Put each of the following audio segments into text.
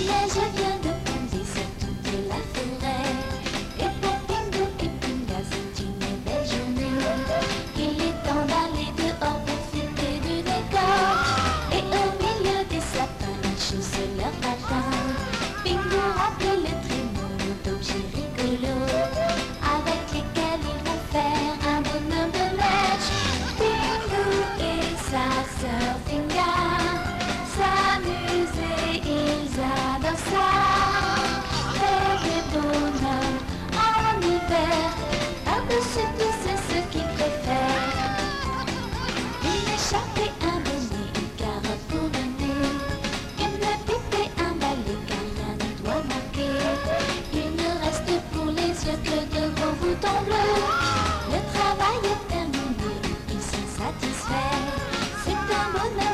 Déjà vu.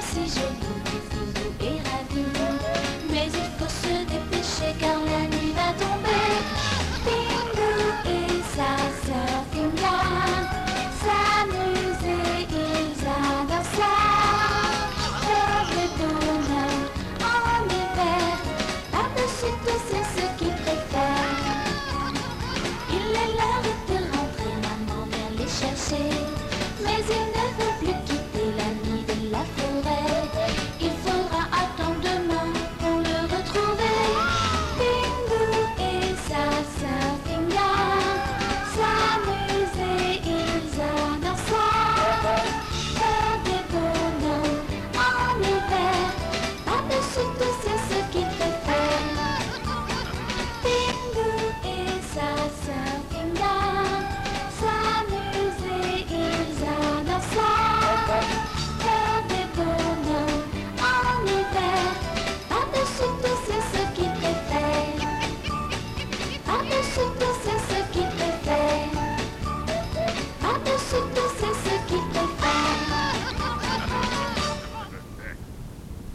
Si je vous